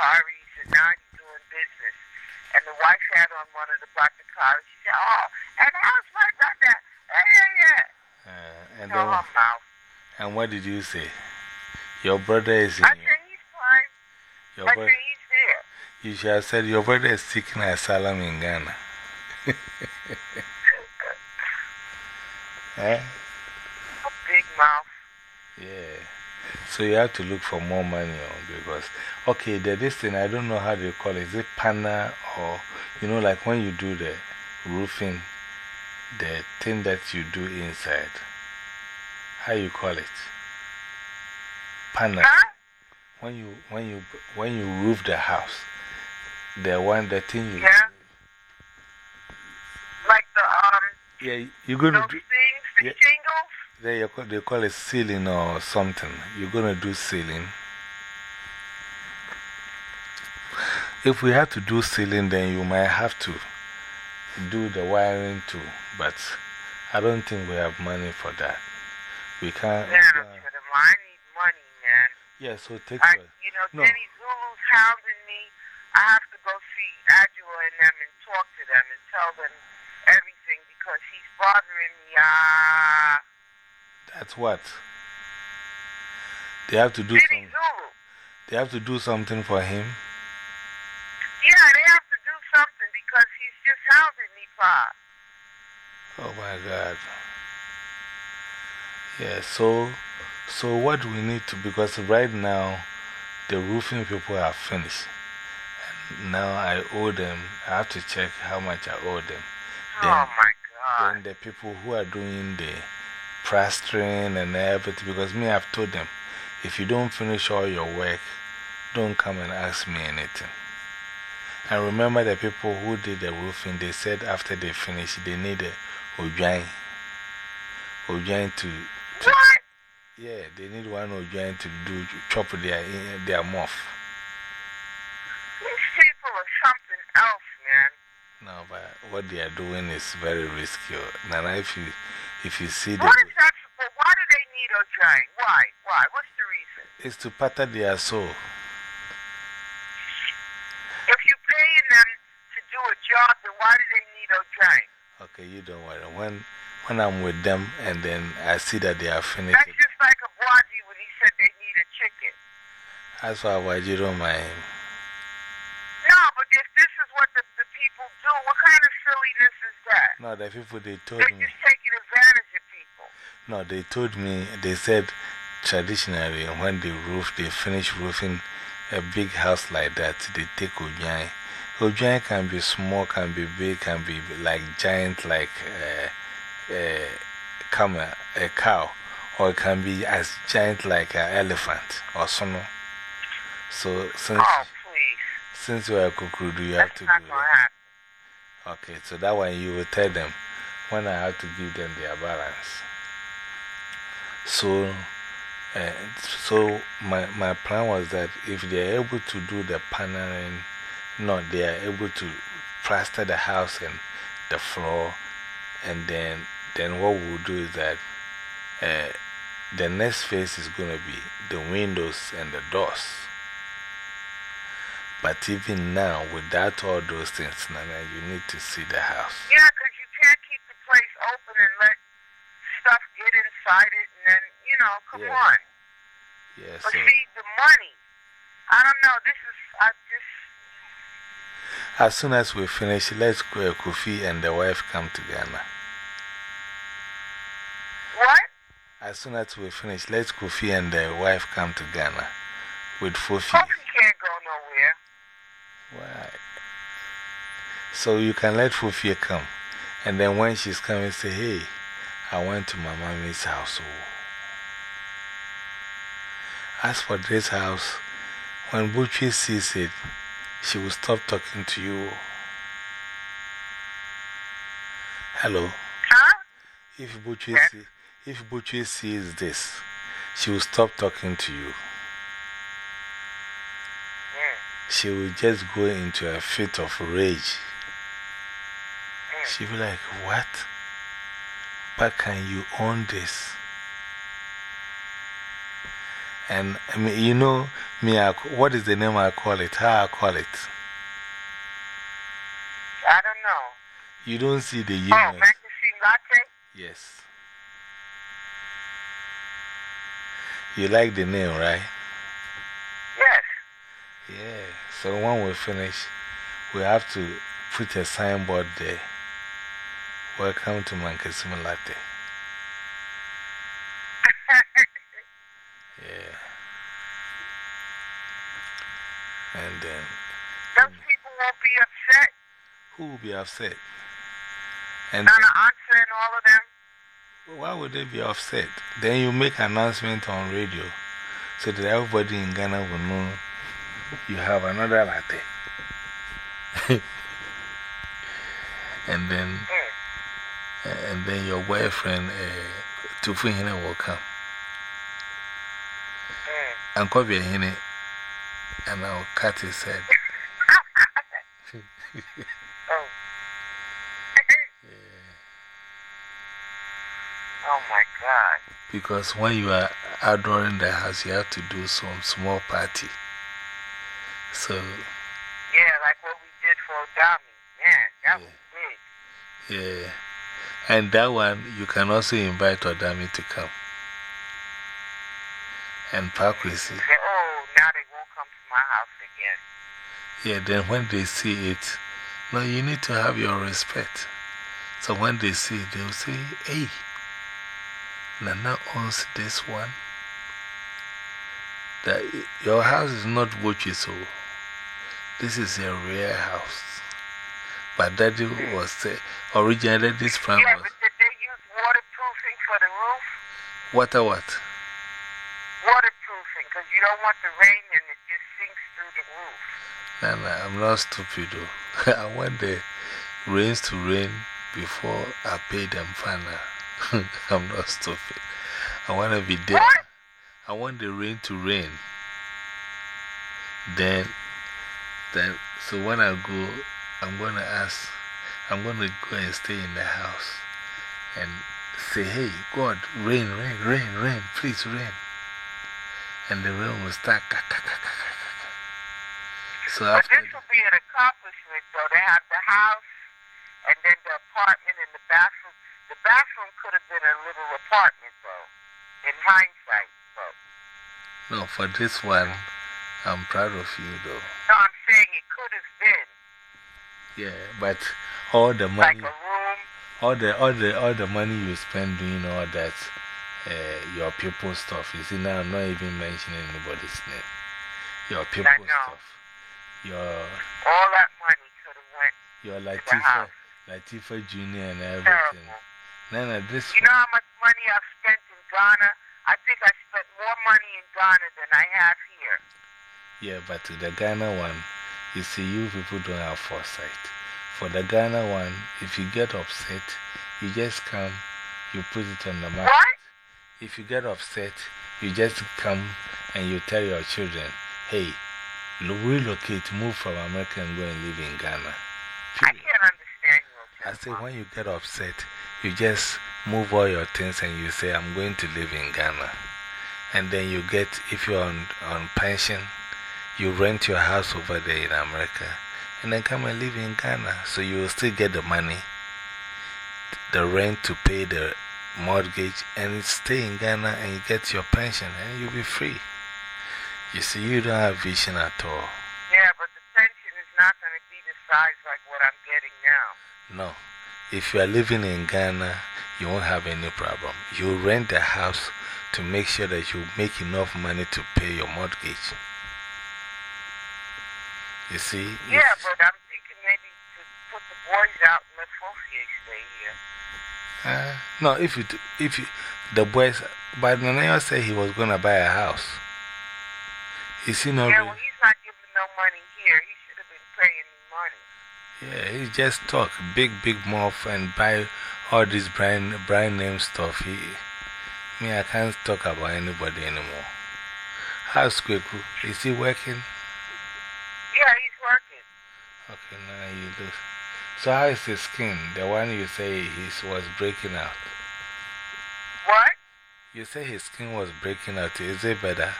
And now he's doing business. And the wife had on one of the Kakaris. She said, Oh, and how's my brother? Yeah, yeah, yeah. Uh, and, her and what did you say? Your brother is in I said, He's fine. your I said, He's there. You should have said your brother is seeking asylum in Ghana. eh? Big mouth. Yeah. So you have to look for more money because, okay, the, this thing, I don't know how they call it. Is it panel or, you know, like when you do the roofing, the thing that you do inside? How you call it? Panel. Huh? When you, when you, when you roof the house, the one, the thing you. Yeah. Like the, um, Yeah, you're going to do. things, yeah. They, call- they call it ceiling or something. You're going to do ceiling. If we have to do ceiling, then you might have to do the wiring too. But I don't think we have money for that. We can't. I'm uh, I need money, man. yeah, so take. I, you know, No. Denny Zulu's hounding me. I have to go see Adjua and them and talk to them and tell them everything because he's bothering me. Ah, That's what. They have to do Denny some, Zulu. They have to do something for him. Yeah, they have to do something because he's just housing me, Pa. Oh my God. Yeah, so, so what we need to, because right now the roofing people are finished. And now I owe them, I have to check how much I owe them. Oh, then, oh, my God. then the people who are doing the plastering and everything, because me, I've told them, if you don't finish all your work, don't come and ask me anything. And remember the people who did the roofing, they said after they finish, they need a Ojwain. Ojwain to, to, yeah, they need one Ojwain to do, chop their, their muff. These people are something else, man. No, but what they are doing is very risky. Nana, if you, if you see the, What is that for? Why do they need a giant? Why? Why? What's the reason? it's to patter their soul. If you're paying them to do a job, then why do they need a giant? Okay, you don't worry. When, when I'm with them and then I see that they are finished, That's just like a Bwaji when he said they need a chicken. that's why you don't mind him. No, but if this is what the, the people do, what kind of silliness is that? No, the people they told me. just taking advantage of people. No, they told me, they said traditionally when they roof, they finish roofing a big house like that, they take Ojwain. Ojwain can be small, can be big, can be like giant, like uh, uh, camel, a cow, or it can be as giant like an elephant or something. So since, Oh, since you are a kukurudu, you have to do it. Okay, so that one you will tell them when I have to give them their balance. So, uh, so my, my plan was that if they are able to do the paneling, no, they are able to plaster the house and the floor, and then, then what we'll do is that uh, the next phase is going to be the windows and the doors. But even now, without all those things, Nana, you need to see the house. Yeah, because you can't keep the place open and let stuff get inside it and then, you know, come Yeah. on. Yeah, But so, see, the money. I don't know. This is, I just, as soon as we finish, let's go Kofi and the wife come to Ghana. what? As soon as we finish, let's Kofi and the wife come to Ghana with Fofi. Kofi can't go nowhere. Why? So you can let Fofi come. And then when she's coming, say, hey, I went to my mommy's house. Oh. As for this house, when Butchie sees it, she will stop talking to you. Oh. Hello? Huh? If Butchie, Yes. see, if Butchie sees this, she will stop talking to you. She will just go into a fit of rage. She'll be like, What? But can you own this? And I mean, you know, me, I, what is the name I call it? How I call it? I don't know. You don't see the oh, years. Oh, magazine latte? Yes. You like the name, right? Yes. Yeah. So when we finish, we have to put a signboard there. Welcome to Mankesimi Latte. yeah. And then. Those people won't be upset. Who will be upset? And Nana Answer and all of them. Why would they be upset? Then you make an announcement on radio so that everybody in Ghana will know you have another latte. and then, and then your boyfriend, uh, Tufuhine, will come. And Kobe Hine, and I'll cut his head. oh. Oh my God. Because when you are adoring the house, you have to do some small party. So. Yeah, like what we did for Dami. Man, that was big. Yeah. And that one, you can also invite Odami to come. And Pakwisi. Oh, now they won't come to my house again. Yeah, then when they see it, no, you need to have your respect. So when they see it, they'll say, hey. Nana owns this one. That your house is not Bochi, so this is a rare house. But daddy was uh, originally this plan yeah, was. But did they use waterproofing for the roof? Water what? Waterproofing, because you don't want the rain and it just sinks through the roof. No, no, I'm not stupid though. I want the rains to rain before I pay them final. I'm not stupid. I want to be there. I want the rain to rain. Then, then, so when I go, I'm going to ask, I'm going to go and stay in the house and say, hey, God, rain, rain, rain, rain, please rain. And the rain will start. So but this will be an accomplishment, though. They have the house and then the apartment and the bathroom. The bathroom could have been a little apartment, though, in hindsight. But. No, for this one, I'm proud of you, though. No, I'm saying it could have been. Yeah, but all the money. Like. All the, all, the, all the money you spend doing all that, uh, your people stuff. You see, now I'm not even mentioning anybody's name. Your people stuff. Your. All that money could have went. Your Latifa, Latifa Jr. and everything. Terrible. Nana, this You know how much money I've spent in Ghana? I think I spent more money in Ghana than I have here. Yeah, but the Ghana one, you see, you people don't have foresight. For the Ghana one, if you get upset, you just come, you put it on the market. What? If you get upset, you just come and you tell your children, hey, relocate, move from America and go and live in Ghana. I can't understand you. I say, when you get upset, you just move all your things and you say, I'm going to live in Ghana. And then you get, if you're on, on pension, you rent your house over there in America and then come and live in Ghana. So you will still get the money, the rent to pay the mortgage, and stay in Ghana and you get your pension and you'll be free. You see, you don't have vision at all. Yeah, but the pension is not going to be the size like what I'm getting now. No. If you are living in Ghana, you won't have any problem. You rent a house to make sure that you make enough money to pay your mortgage. You see? Yeah, but I'm thinking maybe to put the boys out and let Fofier stay here. Uh, no, if you, if you, the boys, but Nanaya said he was going to buy a house. He not? Yeah, well, he's not giving no money here. He should have been paying money. Yeah, he just talk big, big mouth and buy all this brand, brand name stuff. He, me, I can't talk about anybody anymore. How's Kweku? Is he working? Yeah, he's working. Okay, now you do. So, how is his skin? The one you say he was breaking out. What? You say his skin was breaking out. Is it better?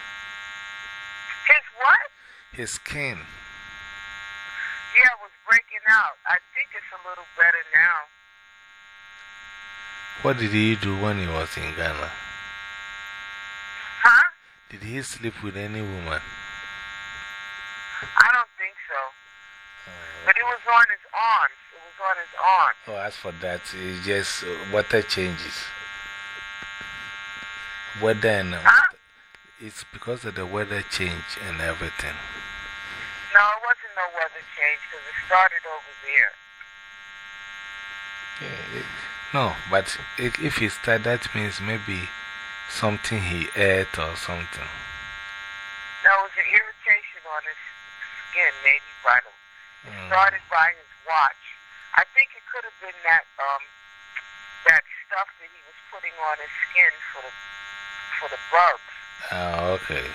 His what? His skin. Yeah, it was breaking out. I think it's a little better now. What did he do when he was in Ghana? Huh? Did he sleep with any woman? I don't think so. But it was on his arms. It was on his arms. Oh, as for that, it's just uh, water changes. Weather and Huh? it's because of the weather change and everything. No, it wasn't no weather change because it started over there. Yeah, it, no, but if, if he started, that means maybe something he ate or something. No, it was an irritation on his skin, maybe by the. It Mm. started by his watch. I think it could have been that um that stuff that he was putting on his skin for the for the bugs. Ah, okay.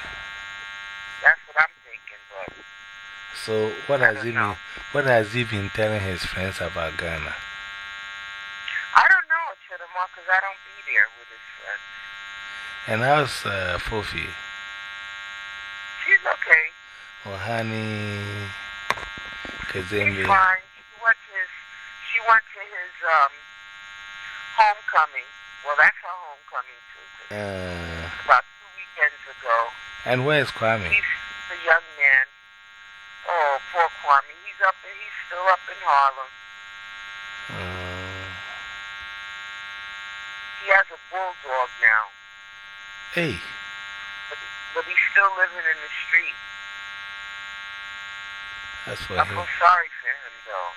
That's what I'm thinking. But So, what I has, he know. been, what has he been telling his friends about Ghana? I don't know it have because I don't be there with his friends. And how's uh, Fofi? She's okay. Or Honey? Fine. She went to his. She went to his um homecoming. Well, that's her homecoming too. Uh, about two weekends ago. and where is Kwame? He's the young man. Oh, poor Kwame. He's up. He's still up in Harlem. Uh, He has a bulldog now, hey, but, but he's still living in the street. That's for I feel sorry for him, though.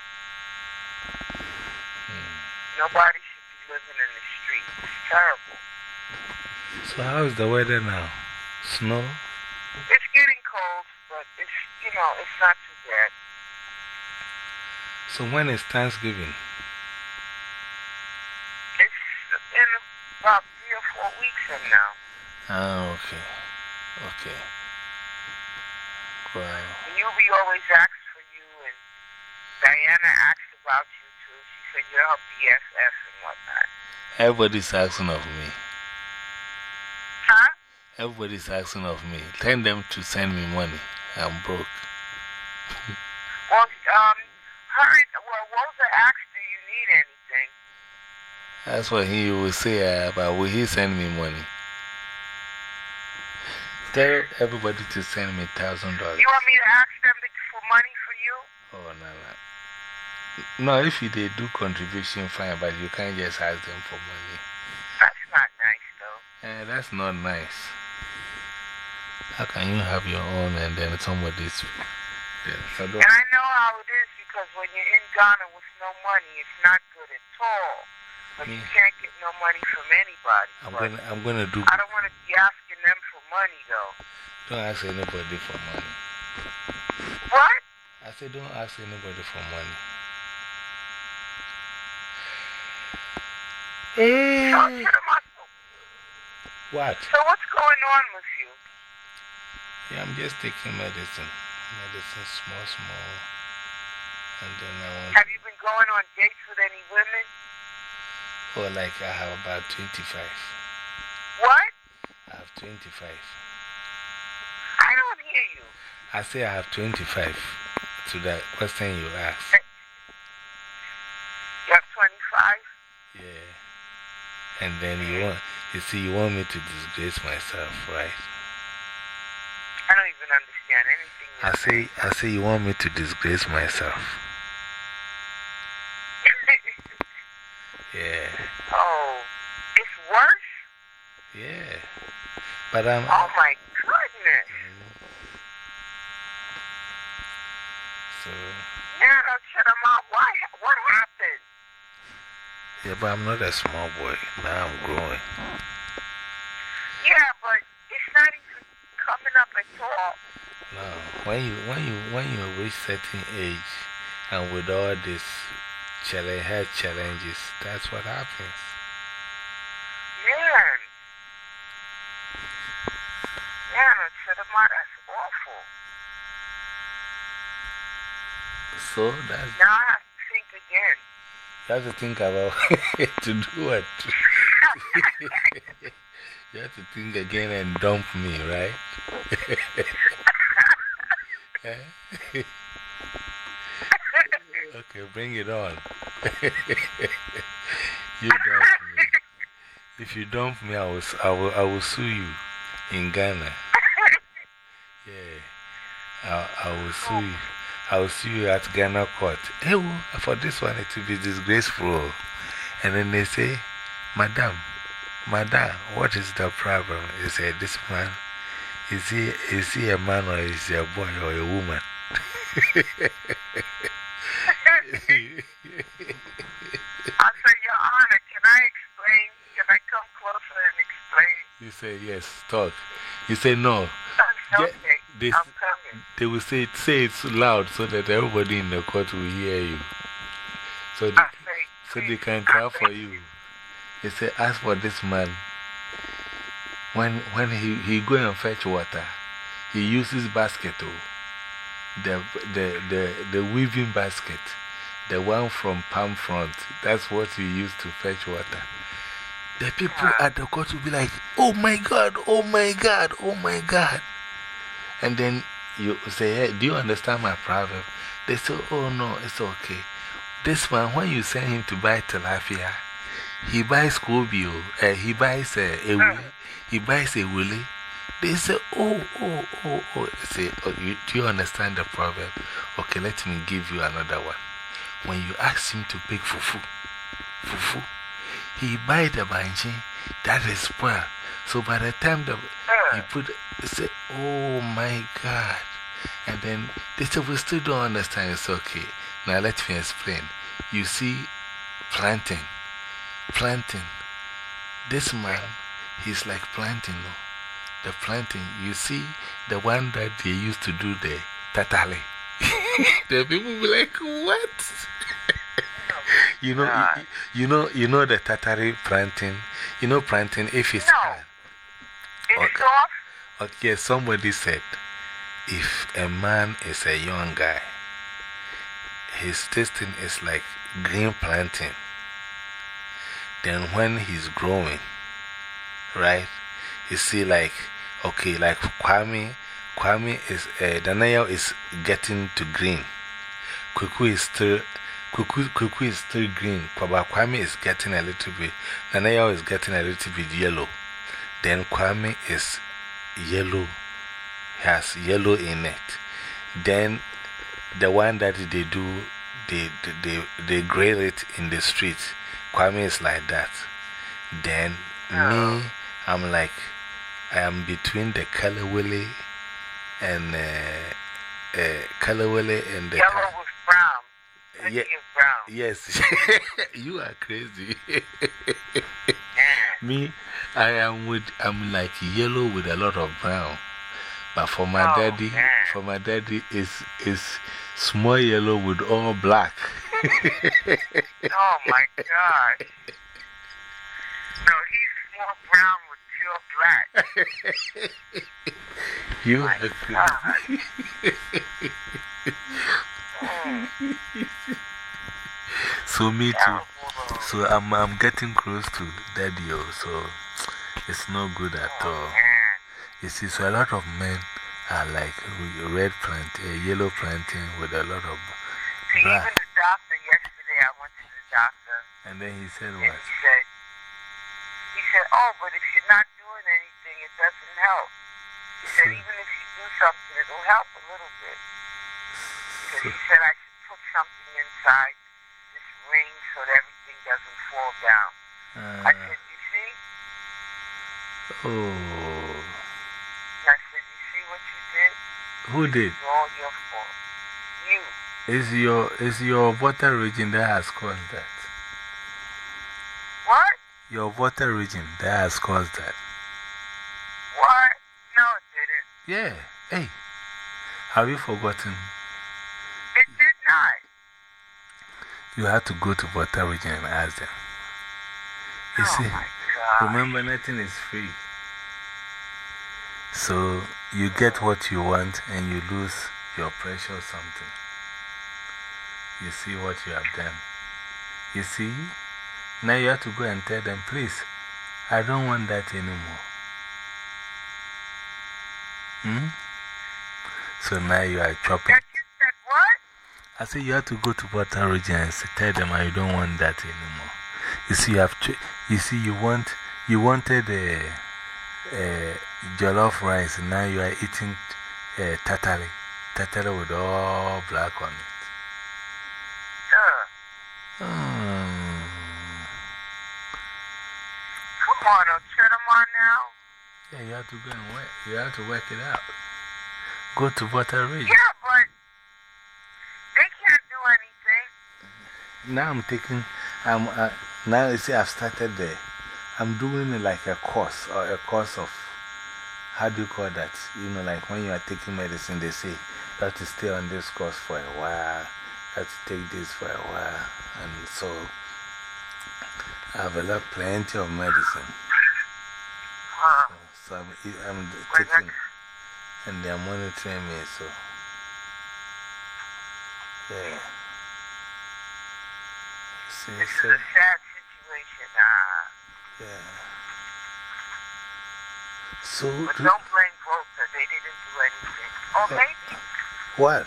Hmm. Nobody should be living in the street. It's terrible. So, how is the weather now? Snow? It's getting cold, but it's, you know, it's not too bad. So, when is Thanksgiving? It's in about three or four weeks from now. Ah, okay. Okay. Wow. And Yubi always asks for you, and Diana asked about you, too. She said you're her BFF and whatnot. Everybody's asking of me. Huh? Everybody's asking of me. Tell them to send me money. I'm broke. Well, um, hurry. Well, Rosa asked, do you need anything? That's what he will say, uh, but will he send me money? Tell everybody to send me thousand dollars. You want me to ask them for money for you? Oh, no, no. No, if you, they do contribution, fine, but you can't just ask them for money. That's not nice, though. Eh, that's not nice. How can you have your own and then somebody's. Yeah, so don't, And I know how it is because when you're in Ghana with no money, it's not good at all. But you can't get no money from anybody. I'm gonna, I'm gonna do. I don't want to be asking them for money, though. Don't ask anybody for money. What? I said, don't ask anybody for money. Eh, what? so what's going on with you? Yeah, I'm just taking medicine. Medicine, small, small. And then I want. Have you been going on dates with any women? Oh, like I have about 25. What? I have 25. I don't hear you. I say I have 25 to that question you asked. You have 25? Yeah. And then you want, you see, you want me to disgrace myself, right? I don't even understand anything I say, I say you want me to disgrace myself. Yeah. oh, it's worse? Yeah. But I'm. Oh my goodness. So, Man, oh, Chidamma, why, what happened? Yeah, but I'm not a small boy. Now I'm growing. Yeah, but it's not even coming up at all. No, when you, when you, when you reach certain age and with all this challenge, health challenges, that's what happens. Man. Man, oh, Chidamma, that's awful. So that's, I have to think again. You have to think about to do what? you have to think again and dump me, right? Okay, bring it on. you dump me. If you dump me, I will, I will, I will sue you in Ghana. Yeah. I, I will sue you. I will see you at Ghana court. Hey, for this one, it will be disgraceful. And then they say, Madam, Madam, what is the problem? He said, This man, is he, is he a man or is he a boy or a woman? I said, Your Honor, can I explain? Can I come closer and explain? You say, Yes, talk. You say, No. Okay, they, I'm coming. They will say, say it loud so that everybody in the court will hear you. So they, ah, say, so they can clap ah, for you. They say, Ask for this man. When, when he, he go and fetch water, he uses basket, oh, the, the, the, the weaving basket, the one from Palm Front. That's what he used to fetch water. The people ah. at the court will be like, Oh my God, oh my God, oh my God. And then you say, Hey, do you understand my proverb? They say, Oh no, it's okay. This one, when you send him to buy tilapia, he buys Kobio, uh, eh, he buys a, a willy, he buys a willy. They say, Oh, oh, oh, oh. They say, oh, you, Do you understand the proverb? Okay, let me give you another one. When you ask him to pick fufu, fufu, he buy the banchi that is spoiled. So by the time the, ah. he put, they say, Oh my God. And then they say, We still don't understand. It's okay. Now let me explain. You see, planting, planting. This man, he's like planting. No? The planting, you see, the one that they used to do the tatale. the people be like, What? you, know, you, you, know, you know the tatari planting. You know, planting, if it's No. hard. It's Okay. soft. Okay, somebody said if a man is a young guy, his tasting is like green planting. Then when he's growing, right, you see, like, okay, like Kwame, Kwame is, uh, the nail is getting to green. Kuku is still. Kuku, kuku is still green. Kwaba Kwame is getting a little bit. Nanaya is getting a little bit yellow. Then Kwame is yellow, has yellow in it. Then the one that they do, they, they, they grill it in the street. Kwame is like that. Then me, I'm like, I am between the Kalawele and uh, uh, Kalawele and the. Yellow was brown. Yeah. brown. Yes, you are crazy. Me, I am with, I'm like yellow with a lot of brown. But for my Oh, daddy, man. for my daddy, it's, it's small yellow with all black. Oh my God. No, he's more brown with pure black. you My are God. Mm, So, me too. So, I'm, I'm getting close to daddy, oh, so it's no good at Oh, all. You see, so a lot of men are like red plant, uh, yellow planting with a lot of See, black. even the doctor yesterday, I went to the doctor, And then he said, What? he said, he said, oh, but if you're not doing anything, it doesn't help. He said, even if you do something, it'll help a little bit. He said I should put something inside this ring so that everything doesn't fall down. I Uh, said, you see? oh, I said, you see what you did? Who did? It's your Is your, is your Volta region that has caused that? What? Your Volta region that has caused that? What? No, it didn't. Yeah. Hey, have you forgotten? It did not. You have to go to Volta region and ask them. You oh, see, remember, nothing is free. So you get what you want and you lose your precious something. You see what you have done. You see, now you have to go and tell them, please, I don't want that anymore. Hmm? So now you are chopping. That you said what? I said you have to go to Puerto Rico and tell them I don't want that anymore. You see, you, have you, see you, want, you wanted a, a jollof rice, now you are eating a tatali. Tatali with all black on it. Sure. Hmm. Come on, I'll turn them on now. Yeah, you have to go and work. You have to work it out. Go to Puerto Rico. Yeah, but they can't do anything. Now I'm taking, I'm, uh, now you see, I've started there. I'm doing it like a course or a course of, how do you call that? You know, like when you are taking medicine, they say you have to stay on this course for a while, you have to take this for a while. And so I've got plenty of medicine. Huh. So I'm, I'm taking, and they're monitoring me, so yeah. See, This so, is a sad situation. Ah. yeah. So, But do- don't blame Volta. They didn't do anything. Or Uh, maybe. what?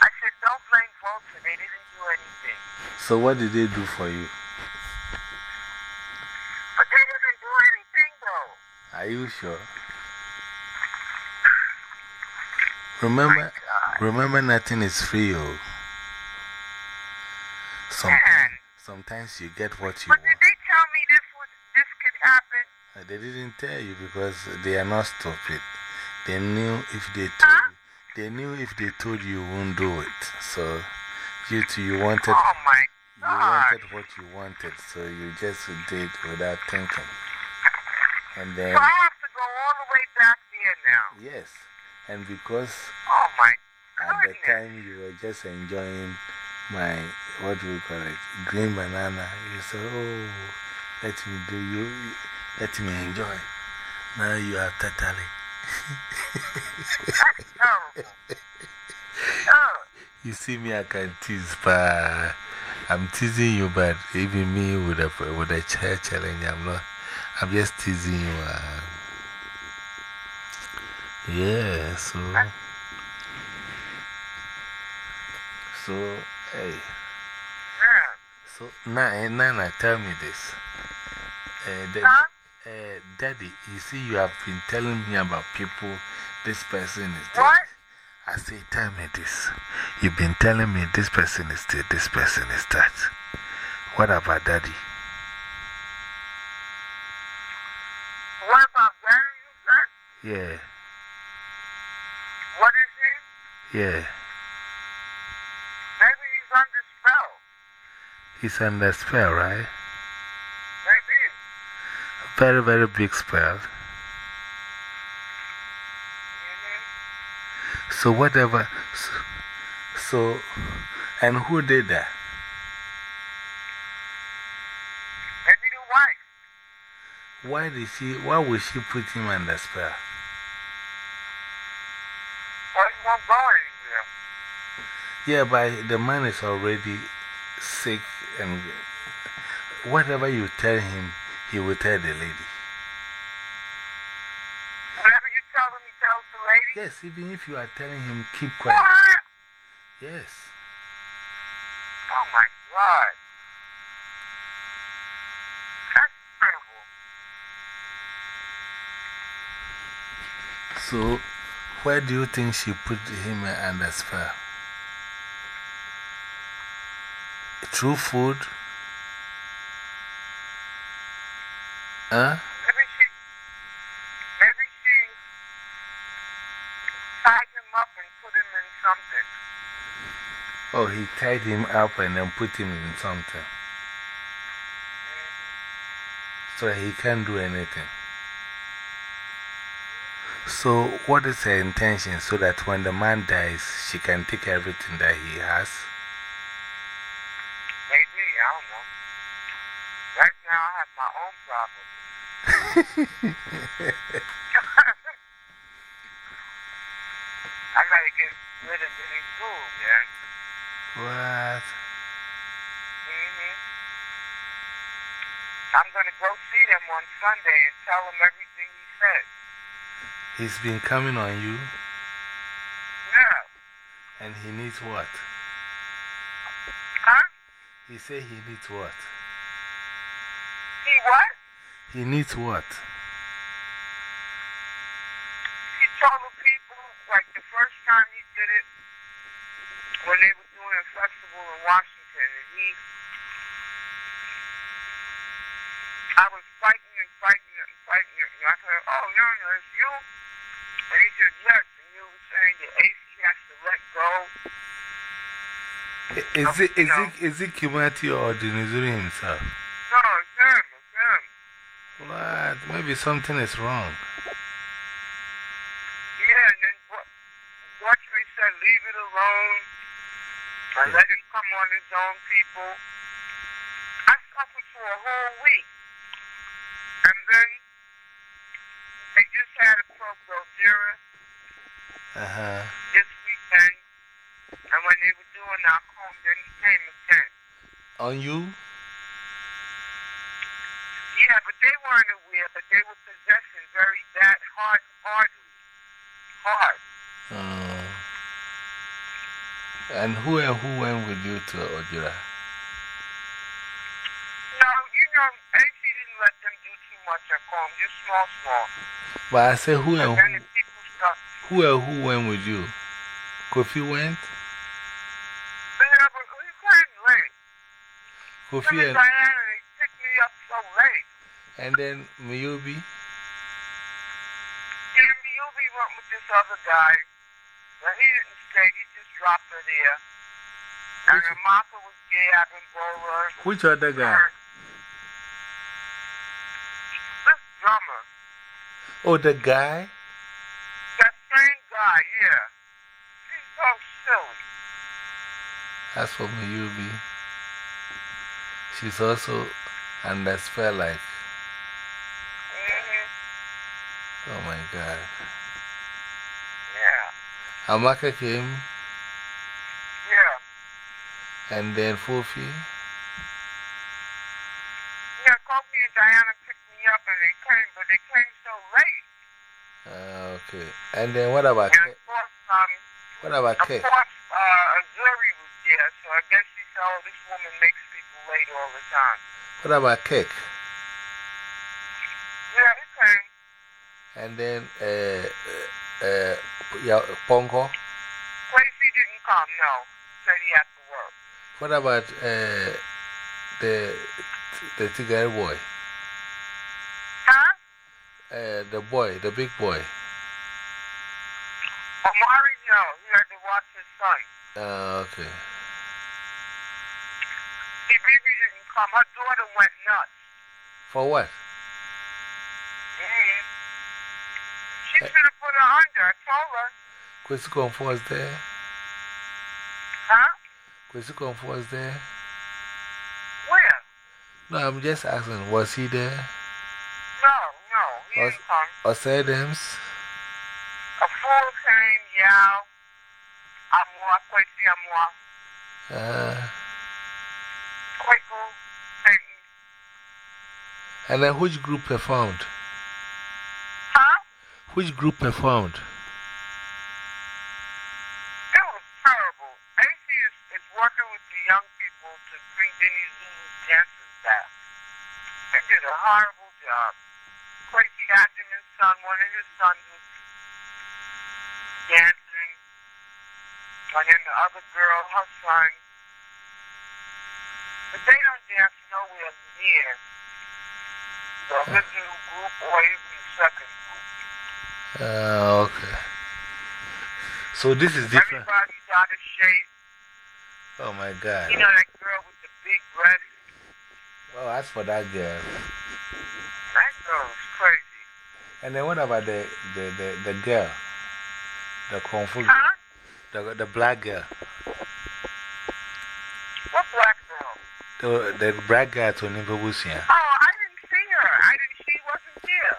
I said, don't blame Volta. They didn't do anything. So, what did they do for you? But they didn't do anything, though. Are you sure? Remember, remember, nothing is free. Oh. Sometimes, sometimes you get what you But want. did they tell me this was this could happen? Uh, They didn't tell you because they are not stupid. They knew if they told you, they knew if they told you, you won't do it. So, you too, you wanted, Oh you wanted what you wanted. So, you just did without thinking. And then, So I have to go all the way back there now. yes. And because Oh my at the time you were just enjoying my, what do we call it, green banana, you said, oh, let me do you, let me enjoy. Now you are totally. Oh, You see me, I can tease, but I'm teasing you, but even me with a, with a chair challenge, I'm not, I'm just teasing you. Uh, yeah, so, so, hey, so now, Nana, tell me this. Uh, the, Huh? Uh, Daddy, you see, you have been telling me about people, this person is dead. What? I say, tell me this. You've been telling me this person is dead, this person is that. What about daddy? What about said? Yeah, What is he? yeah. Maybe he's under spell. He's under spell, right? Very, very big spell. So, whatever. So, and who did that? Maybe the wife. Why did she, why would she put him under spell? Well, he won't go anywhere. Yeah, but the man is already sick, and whatever you tell him, he will tell the lady. Whatever you tell him, he tells the lady. Yes, even if you are telling him, keep quiet. What? Yes. Oh my God. That's terrible. So, where do you think she put him under spell? True food? Huh? Maybe she, tied him up and put him in something. Oh, he tied him up and then put him in something. So he can't do anything. So, what is her intention so that when the man dies, she can take everything that he has? Maybe, I don't know. Right now, I have my own problems. I gotta get rid of any food, man. What? hmm I'm gonna go see them on Sunday and tell them everything he said. He's been coming on you? Yeah. And he needs what? Huh? He said he needs what? He what? He needs what? He told the people, like the first time he did it, when they were doing a festival in Washington, and he, I was fighting and fighting and fighting, and I said, oh, no, no, it's you. And he said, yes, and you were saying that AC has to let go. Is it, is it, is it Kimati or Dinizuri himself? No, it's him, it's him. What? Maybe something is wrong. Yeah, and then what, what they said, leave it alone, and let him come on his own people. I suffered for a whole week. And then they just had a Pro Gojira Uh huh. this weekend. And when they were doing our home, then he came again. On you? Yeah, but they weren't aware, but they were possessing very bad, hard, hardly. Hard. Uh, and who and who went with you to Ojira? No, you know, AC didn't let them do too much at home, just small, small. But I said, who and And who, who and who went with you? Kofi went? Yeah, but we couldn't late. Kofi and Diana, they picked me up so late. and then Miyubi? And Yubi went with guy. But he didn't stay, he just dropped her there. And Which- her Martha was gabbing Bowler. Which other guy? This drummer. Oh, the guy? That same guy, yeah. He's so silly. That's for Miyubi, she's also under spell like, hmm oh my God. Amaka came, Yeah. and then Fofi. Yeah, Kofi and Diana picked me up and they came, but they came so late. Uh, okay. And then what about, And of course, um, what about of Cake? course, uh, Azuri was there, so I guess she said, oh, this woman makes people late all the time. What about Cake? Yeah, he came. And then, uh, uh, yeah, Pongo. Quasi didn't come, no. Said he had to work. What about uh, the, the Tigray boy? Huh? Uh, the boy, the big boy. Amari, no. He had to watch his son. Uh, okay. See, Bibi didn't come. Her daughter went nuts. For what? Mm-hmm. She should have put her under. I told her. Kwesi Konfo was there? Huh? Kwesi Konfo was there? Where? No, I'm just asking, was he there? No, no. He Us- didn't come. Or Sadams? A fool came, Yao. Amor, Quasi Amor. Uh, Quaku, Satan. and then which group performed? Which group performed? It was terrible. AC is, is working with the young people to bring Dinizulu dancers back. They did a horrible job. Quincy Ackerman's son, one of his sons was dancing. And then the other girl, her son. But they don't dance nowhere near the original group or even the second. Uh, okay. So this is different. Everybody's out of shape. Oh my God. You know that girl with the big breasts? Well, as for that girl. That girl's crazy. And then what about the, the, the, the girl? The Kung Fu girl? Huh? The, the black girl? What black girl? The, the black girl to Nibabusian. Oh, I didn't see her. I didn't. She wasn't there.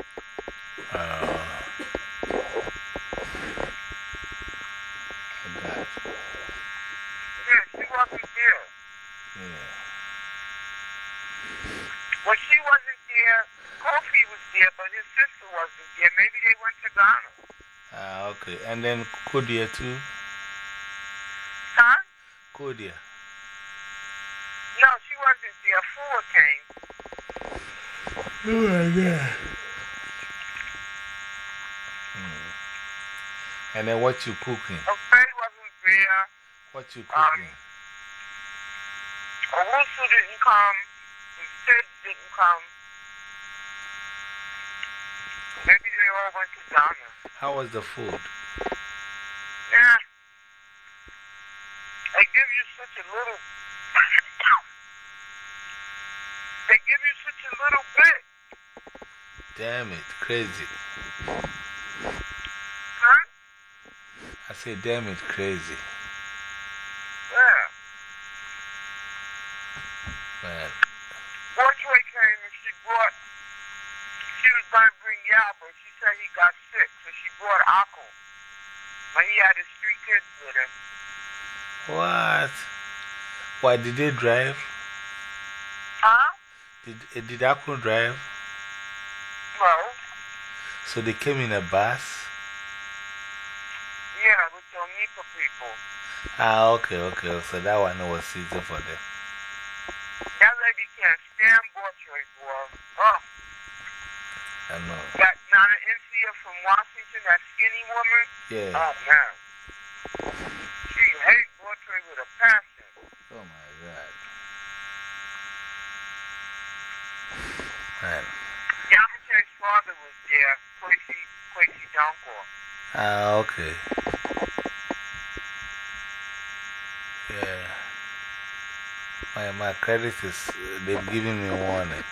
Uh, oh God. Yeah, she wasn't there. Yeah. Well, she wasn't there. Kofi was there, but his sister wasn't there. Maybe they went to Ghana. Ah, okay. And then Kodia too? Kodia. No, she wasn't there. Four came. Oh my God. Hmm. And then what you cooking? Okay, wasn't there. What you cooking? Um, Owusu didn't come. Sid didn't come. Maybe they all went to Ghana. How was the food? Yeah. They give you such a little. they give you such a little bit. Damn it, crazy. Huh? I say, damn it, crazy. Yeah. Man. Portray came and she brought. She was going to bring Yao, but she said he got sick, so she brought Akko. But he had his three kids with him. What? Why did they drive? Huh? Did, uh, did Akron drive? No. So they came in a bus? Yeah, with your Nipa people. Ah, okay, okay. So that one was easy for them. That lady can't stand Portray, boy. Oh. I know. That Nana Encia from Washington, that skinny woman. Yeah. Oh, man. She hates Portray with a passion. Oh my God. Man. Yamache's father was there, Quasi, Quasi Donkor. Ah, okay. Yeah. My, my credit is, they've given me warning.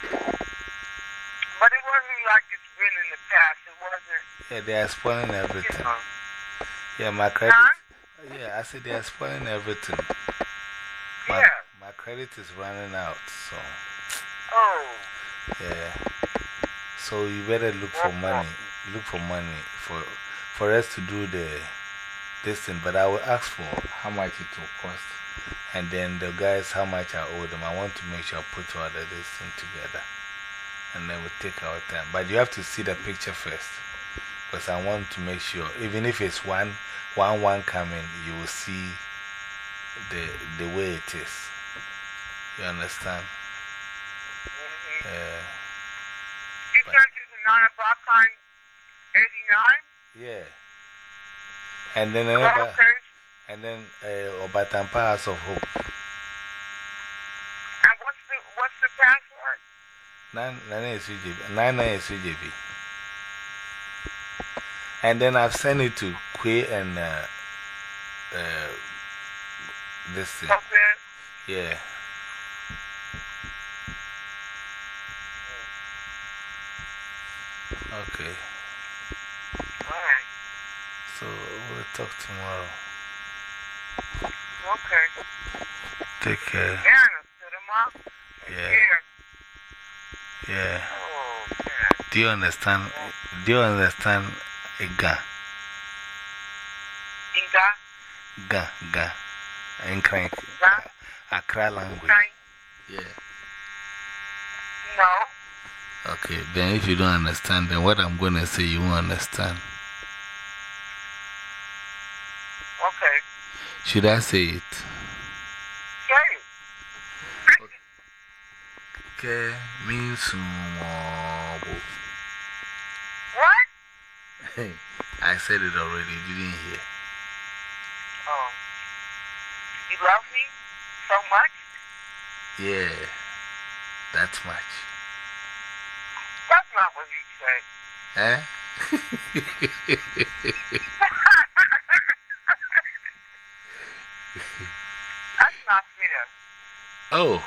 But it wasn't like it's been in the past. It wasn't, Yeah, they are spoiling everything. Yeah, my credit. Huh? Yeah, I said they are spoiling everything. My, Yeah. my credit is running out, so. Oh. Yeah. So you better look for? money. Look for money for, for us to do the, this thing. But I will ask for how much it will cost. And then the guys, how much I owe them. I want to make sure I put all of this thing together. And then we take our time. But you have to see the picture first. Because I want to make sure, even if it's one, one, one coming, you will see the, the way it is. You understand? -hmm. You but- sent it to Nana Bakhan 89? Yeah. And then another, Okay. and then uh, Obatampa House of Hope. And what's the, what's the password? Nine, nine is VJB. Nine, nine is And then I've sent it to Kwe and uh, uh, this thing. Okay. Yeah. Okay. Alright. So we'll talk tomorrow. Okay. Take care. Anna, set him up. Yeah. Yeah. Oh. Do you understand? Do you understand a ga? Inga? Ga, ga. In crank. Ga? Accra language. Yeah. No. Okay, then if you don't understand, then what I'm going to say, you won't understand. Okay. Should I say it? It. Ke means more. What? Hey, I said it already, you didn't hear. Oh. You love me so much? Yeah, that's much. That's not what you said. Eh? That's not fair. Oh,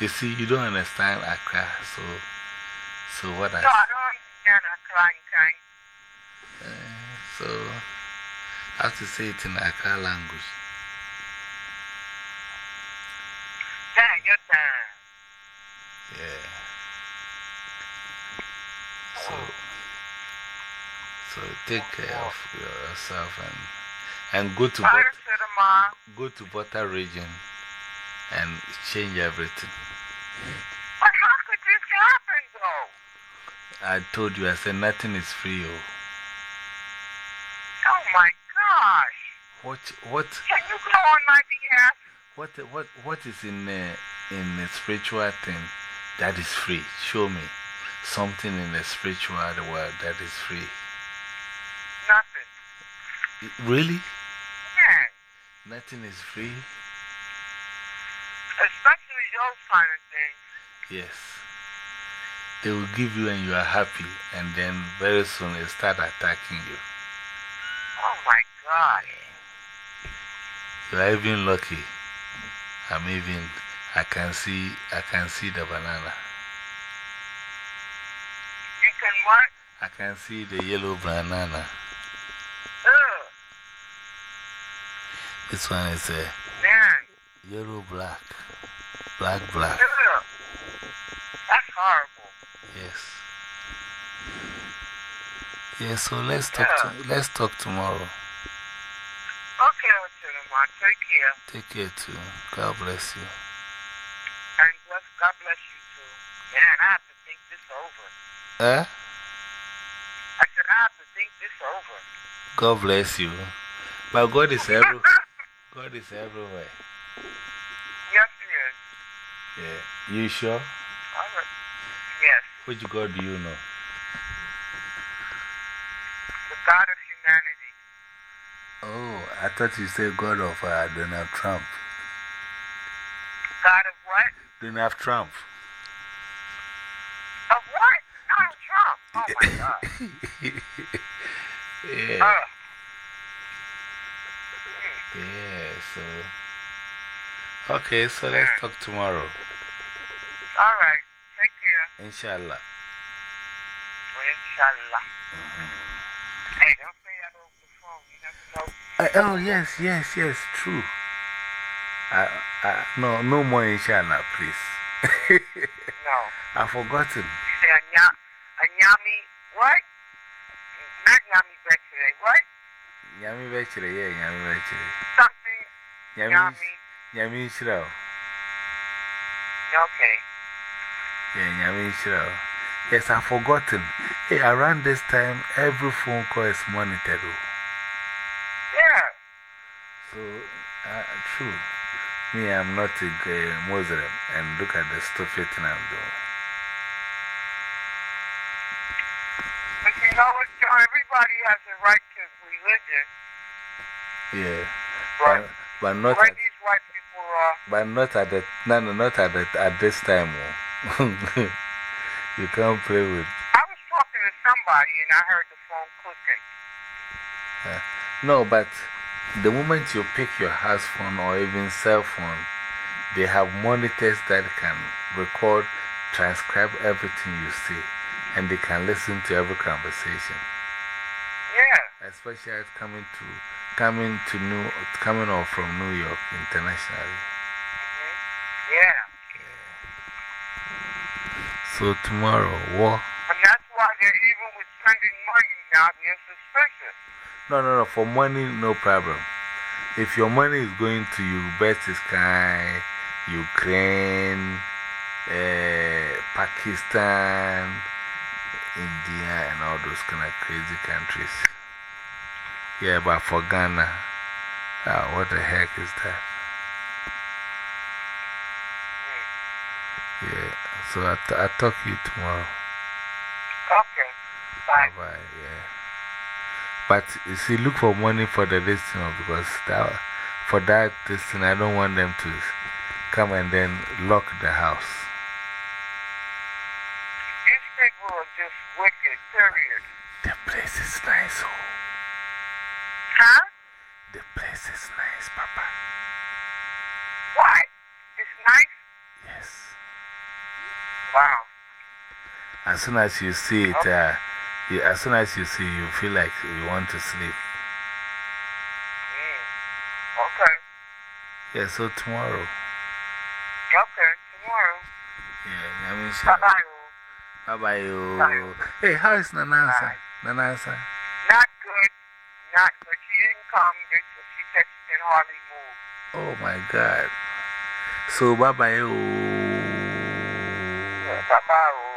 you see, you don't understand Accra, so, so what I No, I don't understand kind. Uh, so, I have to say it in Accra language. Dang, you're. Yeah. So, so take care of yourself and, and go to, Bye, but, Sidama. go to Volta Region and change everything. But how could this happen, though? I told you, I said nothing is free. Oh. Oh, my gosh. What, what, Can you go on my behalf? What, what, what is in the, in the spiritual thing that is free? Show me something in the spiritual world that is free. Nothing. Really? Yeah. Nothing is free? Especially those kind of things. Yes. They will give you and you are happy, and then very soon they start attacking you. Oh my God. You are even lucky. I'm even, I can see, I can see the banana. You can what? I can see the yellow banana. Ugh. This one is a. yellow black. Black, black. That's horrible. Yes. Yes, so let's talk, to, let's talk tomorrow. Okay, Otunuma. Take care. Take care too. God bless you. And bless, God bless you too. Man, I have to think this over. Eh? I said, I have to think this over. God bless you. But God is every, God is everywhere. Yes, he is. Yeah. You sure? All right. Yes. Which God do you know? The God of humanity. Oh, I thought you said God of uh, Donald Trump. God of what? Donald Trump. Of what? Donald Trump. Oh my God. yeah. Uh, Yeah, so. Okay, so let's talk tomorrow. all right. Thank you. Inshallah. Inshallah. Mm-hmm. Hey, don't say that over the phone. You never know. Oh, yes, yes, yes, true. I, I, no, no more inshallah, please. No. I've forgotten. You say Anya, Anyami, what? Not Yami back today. What? Yami Bechire, yeah, Yami Bechire. Something. Yami, Yami. Yami Shiro. Okay. Yeah, Yami Shiro. Yes, I've forgotten. Hey, around this time, every phone call is monitored. Yeah. So, uh, true. Me, I'm not a uh, Muslim, and look at the stupid thing I'm doing. But you know what, John? Everybody has a right to religion. Yeah. But But, but not where at, these white people are, but not at the, no, no, not at, the, at this time. oh. you can't play with. I was talking to somebody and I heard the phone clicking. Uh, no, but the moment you pick your house phone or even cell phone, they have monitors that can record, transcribe everything you say, and they can listen to every conversation. Yeah. Especially coming to, coming to New, coming off from New York internationally. -hmm. Yeah. So tomorrow, war. And that's why they're even with sending money now, they're suspicious. No, no, no, for money, no problem. If your money is going to Uzbekistan, Ukraine, uh, Pakistan, India, and all those kind of crazy countries. Yeah, but for Ghana, ah, what the heck is that? Yeah, so I'll, I'll talk to you tomorrow. Okay. Bye. Bye bye, yeah. But you see, look for money for the this thing because that, for that this I don't want them to come and then lock the house. These people are just wicked, period. The place is nice, oh. Huh? The place is nice, Papa. What? It's nice? Yes. Wow. As soon as you see it, uh, you, as soon as you see, you feel like you want to sleep. Mm. Okay. Yeah, so tomorrow. Okay. Tomorrow. Yeah, I mean, Bye bye. Bye bye. oh. Bye. Hey, how is Nanasa? Nanasa? Not good. Not good. She didn't come. She said she can hardly move. Oh my God. So, bye bye. Oh. Bye bye.